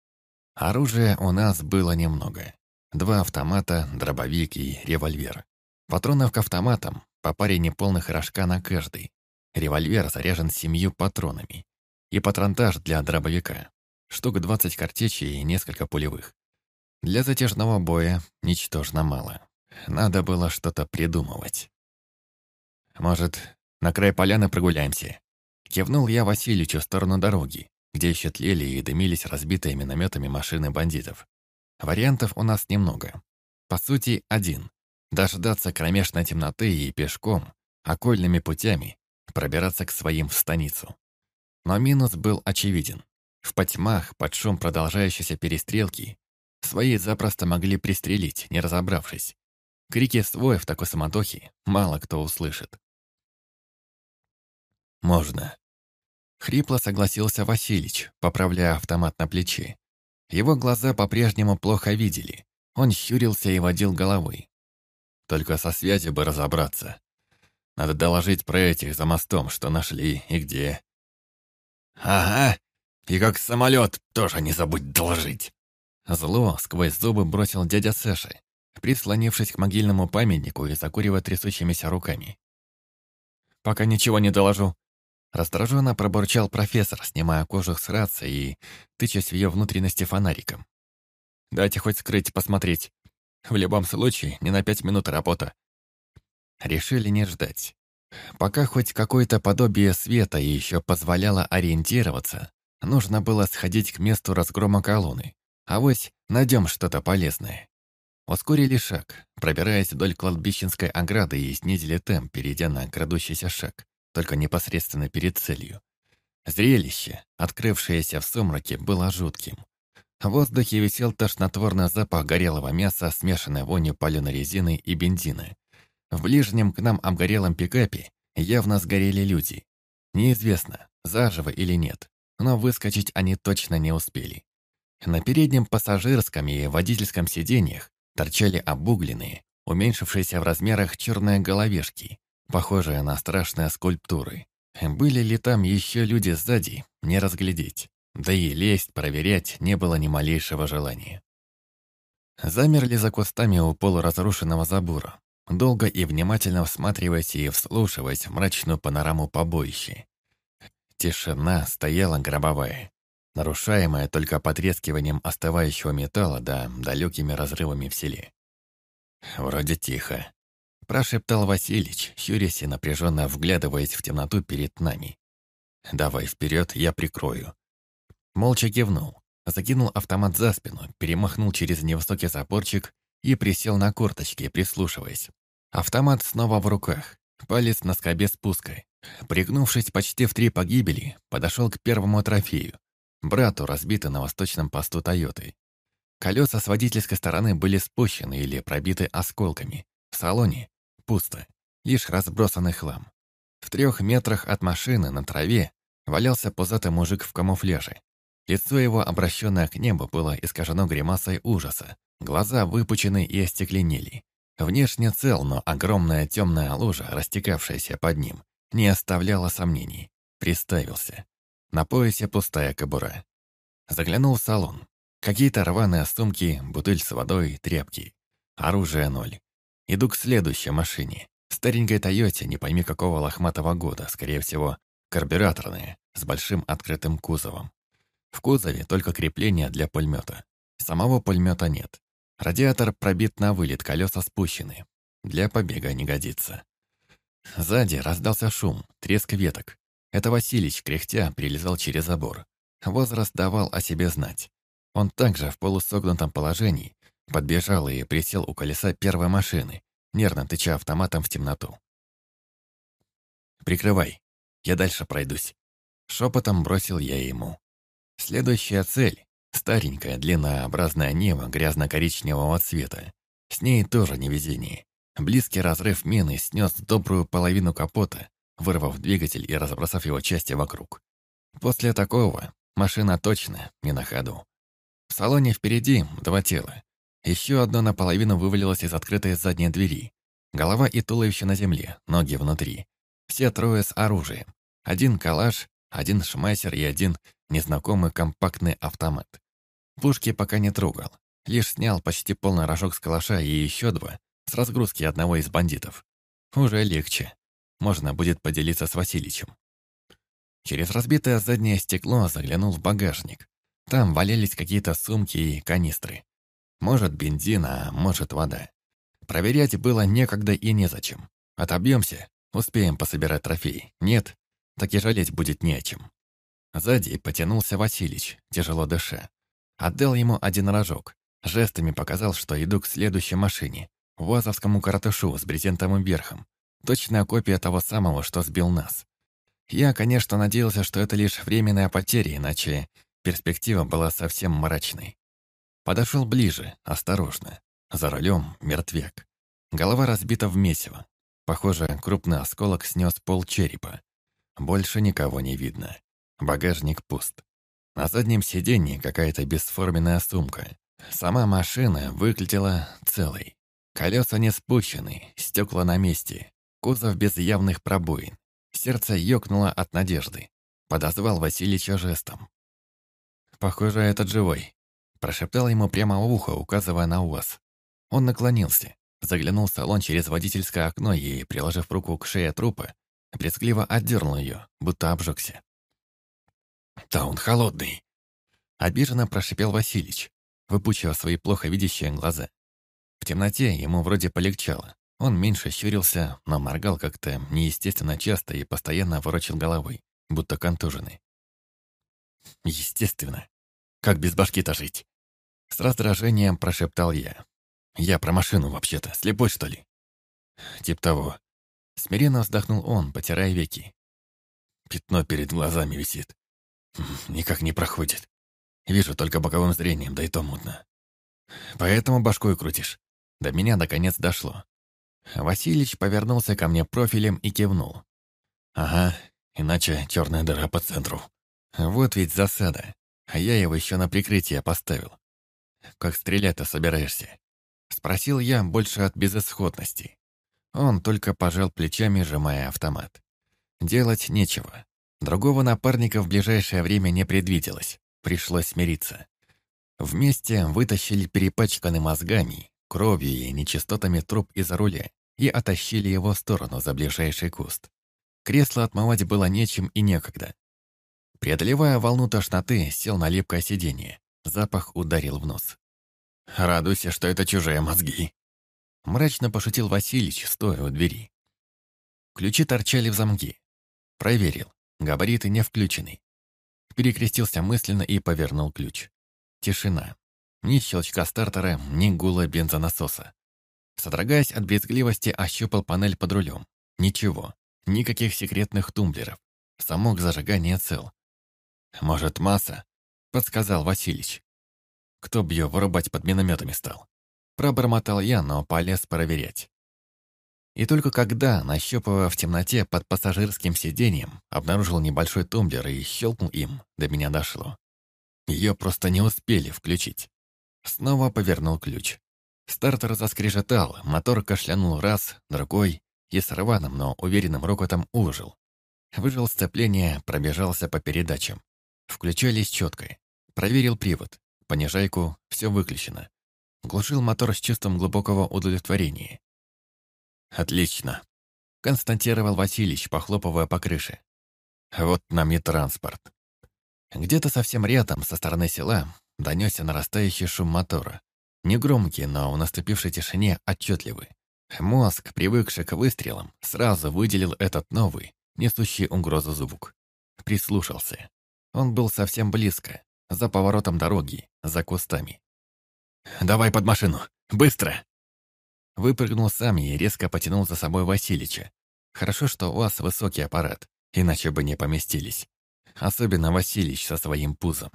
B: Оружия у нас было немного. Два автомата, дробовик и револьвер. Патронов к автоматам по паре неполных рожка на каждый. Револьвер заряжен семью патронами. И патронтаж для дробовика. Штук 20 картечей и несколько пулевых. Для затяжного боя ничтожно мало. Надо было что-то придумывать. «Может, на край поляны прогуляемся?» Кивнул я Васильевичу в сторону дороги, где еще тлели и дымились разбитые минометами машины бандитов. Вариантов у нас немного. По сути, один дождаться кромешной темноты и пешком, окольными путями, пробираться к своим в станицу. Но минус был очевиден. В потьмах, под шум продолжающейся перестрелки, свои запросто могли пристрелить, не разобравшись. Крики свой в такой самотохе мало кто услышит. «Можно». Хрипло согласился Василич, поправляя автомат на плече. Его глаза по-прежнему плохо видели. Он щурился и водил головой. Только со связью бы разобраться. Надо доложить про этих за мостом, что нашли и где. Ага, и как самолет тоже не забудь доложить. Зло сквозь зубы бросил дядя Сэши, прислонившись к могильному памятнику и закуривая трясущимися руками. «Пока ничего не доложу», — Раздраженно пробурчал профессор, снимая кожух с рации и тычась в ее внутренности фонариком. «Дайте хоть скрыть, посмотреть. В любом случае, не на пять минут работа». Решили не ждать. Пока хоть какое-то подобие света еще позволяло ориентироваться, нужно было сходить к месту разгрома колонны. А вот найдем что-то полезное. Ускорили шаг, пробираясь вдоль кладбищенской ограды и снизили темп, перейдя на крадущийся шаг, только непосредственно перед целью. Зрелище, открывшееся в сумраке, было жутким. В воздухе висел тошнотворный запах горелого мяса, смешанной вонью паленой резины и бензина. В ближнем к нам обгорелом пикапе явно сгорели люди. Неизвестно, заживо или нет, но выскочить они точно не успели. На переднем пассажирском и водительском сиденьях торчали обугленные, уменьшившиеся в размерах черные головешки, похожие на страшные скульптуры. Были ли там еще люди сзади, не разглядеть. Да и лезть, проверять не было ни малейшего желания. Замерли за кустами у полуразрушенного забора, долго и внимательно всматриваясь и вслушиваясь в мрачную панораму побоища. Тишина стояла гробовая нарушаемая только потрескиванием остывающего металла да далекими разрывами в селе. «Вроде тихо», — прошептал Василич, щурясь и напряженно вглядываясь в темноту перед нами. «Давай вперед, я прикрою». Молча кивнул, закинул автомат за спину, перемахнул через невысокий запорчик и присел на корточки, прислушиваясь. Автомат снова в руках, палец на скобе спуска. Пригнувшись почти в три погибели, подошел к первому трофею, брату, разбиты на восточном посту Тойоты. Колеса с водительской стороны были спущены или пробиты осколками. В салоне пусто, лишь разбросанный хлам. В трех метрах от машины на траве валялся пузатый мужик в камуфляже. Лицо его, обращенное к небу, было искажено гримасой ужаса. Глаза выпучены и остекленели. Внешне цел, но огромная темная лужа, растекавшаяся под ним, не оставляла сомнений. Приставился. На поясе пустая кобура. Заглянул в салон. Какие-то рваные сумки, бутыль с водой, тряпки. Оружие ноль. Иду к следующей машине. Старенькой Тойоте, не пойми какого лохматого года, скорее всего, карбюраторная, с большим открытым кузовом. В кузове только крепление для пулемета. Самого пулемета нет. Радиатор пробит на вылет, колеса спущены. Для побега не годится. Сзади раздался шум, треск веток. Это Василич, кряхтя, перелезал через забор. Возраст давал о себе знать. Он также в полусогнутом положении подбежал и присел у колеса первой машины, нервно тыча автоматом в темноту. «Прикрывай, я дальше пройдусь». Шепотом бросил я ему. Следующая цель — старенькая длиннообразная небо грязно-коричневого цвета. С ней тоже невезение. Близкий разрыв мины снес добрую половину капота, вырвав двигатель и разбросав его части вокруг. После такого машина точно не на ходу. В салоне впереди два тела. Еще одно наполовину вывалилось из открытой задней двери. Голова и туловище на земле, ноги внутри. Все трое с оружием. Один калаш, один шмайсер и один незнакомый компактный автомат. Пушки пока не трогал. Лишь снял почти полный рожок с калаша и еще два с разгрузки одного из бандитов. Уже легче можно будет поделиться с Васильичем. Через разбитое заднее стекло заглянул в багажник. Там валялись какие-то сумки и канистры. Может, бензин, а может, вода. Проверять было некогда и незачем. Отобьемся, успеем пособирать трофеи. Нет, так и жалеть будет не о чем. Сзади потянулся Василич, тяжело дыша. Отдал ему один рожок. Жестами показал, что иду к следующей машине. Вазовскому коротышу с брезентовым верхом. Точная копия того самого, что сбил нас. Я, конечно, надеялся, что это лишь временная потеря, иначе перспектива была совсем мрачной. Подошел ближе, осторожно. За рулем мертвяк. Голова разбита в месиво. Похоже, крупный осколок снес пол черепа. Больше никого не видно. Багажник пуст. На заднем сиденье какая-то бесформенная сумка. Сама машина выглядела целой. Колеса не спущены, стекла на месте. Кузов без явных пробоин. Сердце ёкнуло от надежды. Подозвал Васильича жестом. «Похоже, этот живой», – прошептал ему прямо в ухо, указывая на УАЗ. Он наклонился, заглянул в салон через водительское окно и, приложив руку к шее трупа, Брезгливо отдернул ее, будто обжегся. «Да он холодный!» Обиженно прошипел Василич, выпучивая свои плохо видящие глаза. В темноте ему вроде полегчало. Он меньше щурился, но моргал как-то неестественно часто и постоянно ворочил головой, будто контуженный. «Естественно. Как без башки-то жить?» С раздражением прошептал я. «Я про машину вообще-то. Слепой, что ли?» «Тип того». Смиренно вздохнул он, потирая веки. Пятно перед глазами висит. Никак не проходит. Вижу только боковым зрением, да и то мутно. Поэтому башкой крутишь. До меня наконец дошло. Василич повернулся ко мне профилем и кивнул. Ага, иначе черная дыра по центру. Вот ведь засада. А я его еще на прикрытие поставил. Как стрелять-то собираешься? Спросил я больше от безысходности. Он только пожал плечами, сжимая автомат. Делать нечего. Другого напарника в ближайшее время не предвиделось. Пришлось смириться. Вместе вытащили перепачканный мозгами, кровью и нечистотами труп из-за руля и оттащили его в сторону за ближайший куст. Кресло отмывать было нечем и некогда. Преодолевая волну тошноты, сел на липкое сиденье. Запах ударил в нос. «Радуйся, что это чужие мозги!» Мрачно пошутил Васильич, стоя у двери. Ключи торчали в замке. Проверил. Габариты не включены. Перекрестился мысленно и повернул ключ. Тишина. Ни щелчка стартера, ни гула бензонасоса. Содрогаясь от брезгливости, ощупал панель под рулем. Ничего. Никаких секретных тумблеров. Самок зажигания цел. «Может, масса?» — подсказал Василич. Кто б ее вырубать под минометами стал? Пробормотал я, но полез проверять. И только когда, нащупывая в темноте под пассажирским сиденьем, обнаружил небольшой тумблер и щелкнул им, до меня дошло. Ее просто не успели включить. Снова повернул ключ. Стартер заскрежетал, мотор кашлянул раз, другой и с рваным, но уверенным рокотом ужил. Выжил сцепление, пробежался по передачам. Включались четко. Проверил привод. Понижайку, все выключено. Глушил мотор с чувством глубокого удовлетворения. «Отлично», — констатировал Васильевич, похлопывая по крыше. «Вот нам и транспорт». Где-то совсем рядом, со стороны села, донесся нарастающий шум мотора. Негромкий, но в наступившей тишине отчетливый. Мозг, привыкший к выстрелам, сразу выделил этот новый, несущий угрозу звук. Прислушался. Он был совсем близко, за поворотом дороги, за кустами. «Давай под машину! Быстро!» Выпрыгнул сам и резко потянул за собой Василича. Хорошо, что у вас высокий аппарат, иначе бы не поместились. Особенно Василич со своим пузом.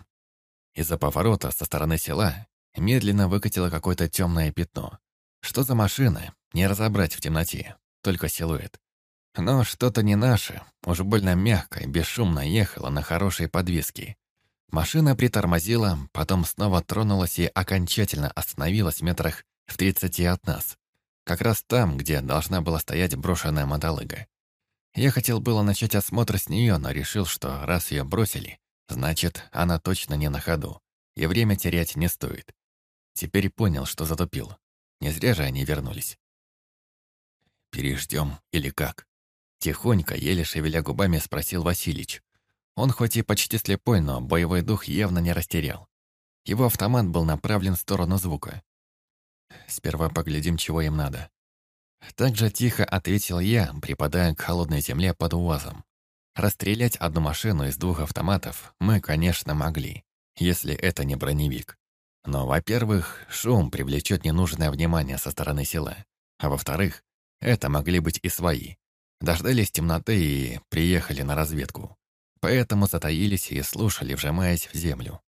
B: Из-за поворота со стороны села медленно выкатило какое-то темное пятно. Что за машина, не разобрать в темноте, только силуэт. Но что-то не наше, уж больно мягко и бесшумно ехала на хорошей подвеске. Машина притормозила, потом снова тронулась и окончательно остановилась в метрах в тридцати от нас. Как раз там, где должна была стоять брошенная мотолыга. Я хотел было начать осмотр с нее, но решил, что раз ее бросили, значит, она точно не на ходу, и время терять не стоит. Теперь понял, что затупил. Не зря же они вернулись. «Переждем или как?» Тихонько, еле шевеля губами, спросил Василич. Он хоть и почти слепой, но боевой дух явно не растерял. Его автомат был направлен в сторону звука. Сперва поглядим, чего им надо. Так же тихо ответил я, припадая к холодной земле под УАЗом. Расстрелять одну машину из двух автоматов мы, конечно, могли, если это не броневик. Но, во-первых, шум привлечет ненужное внимание со стороны села. А во-вторых, это могли быть и свои. Дождались темноты и приехали на разведку. Поэтому затаились и слушали, вжимаясь в землю.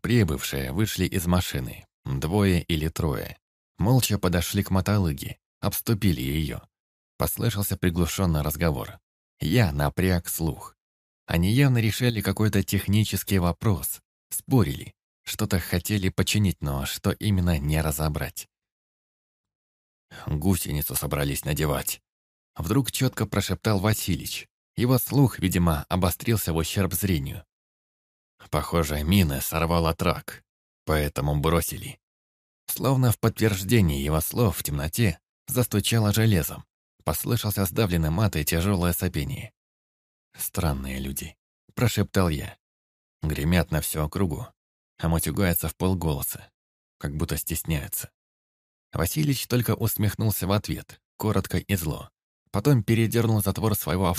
B: Прибывшие вышли из машины, двое или трое. Молча подошли к мотолыге, обступили ее. Послышался приглушенный разговор. Я напряг слух. Они явно решали какой-то технический вопрос. Спорили. Что-то хотели починить, но что именно не разобрать. Гусеницу собрались надевать. Вдруг четко прошептал Василич. Его слух, видимо, обострился в ущерб зрению. Похоже, мина сорвала трак, поэтому бросили. Словно в подтверждение его слов в темноте застучало железом. Послышался сдавленный мат и тяжелое сопение. «Странные люди», — прошептал я. Гремят на всю округу, а матюгаются в полголоса, как будто стесняются. Василич только усмехнулся в ответ, коротко и зло. Потом передернул затвор своего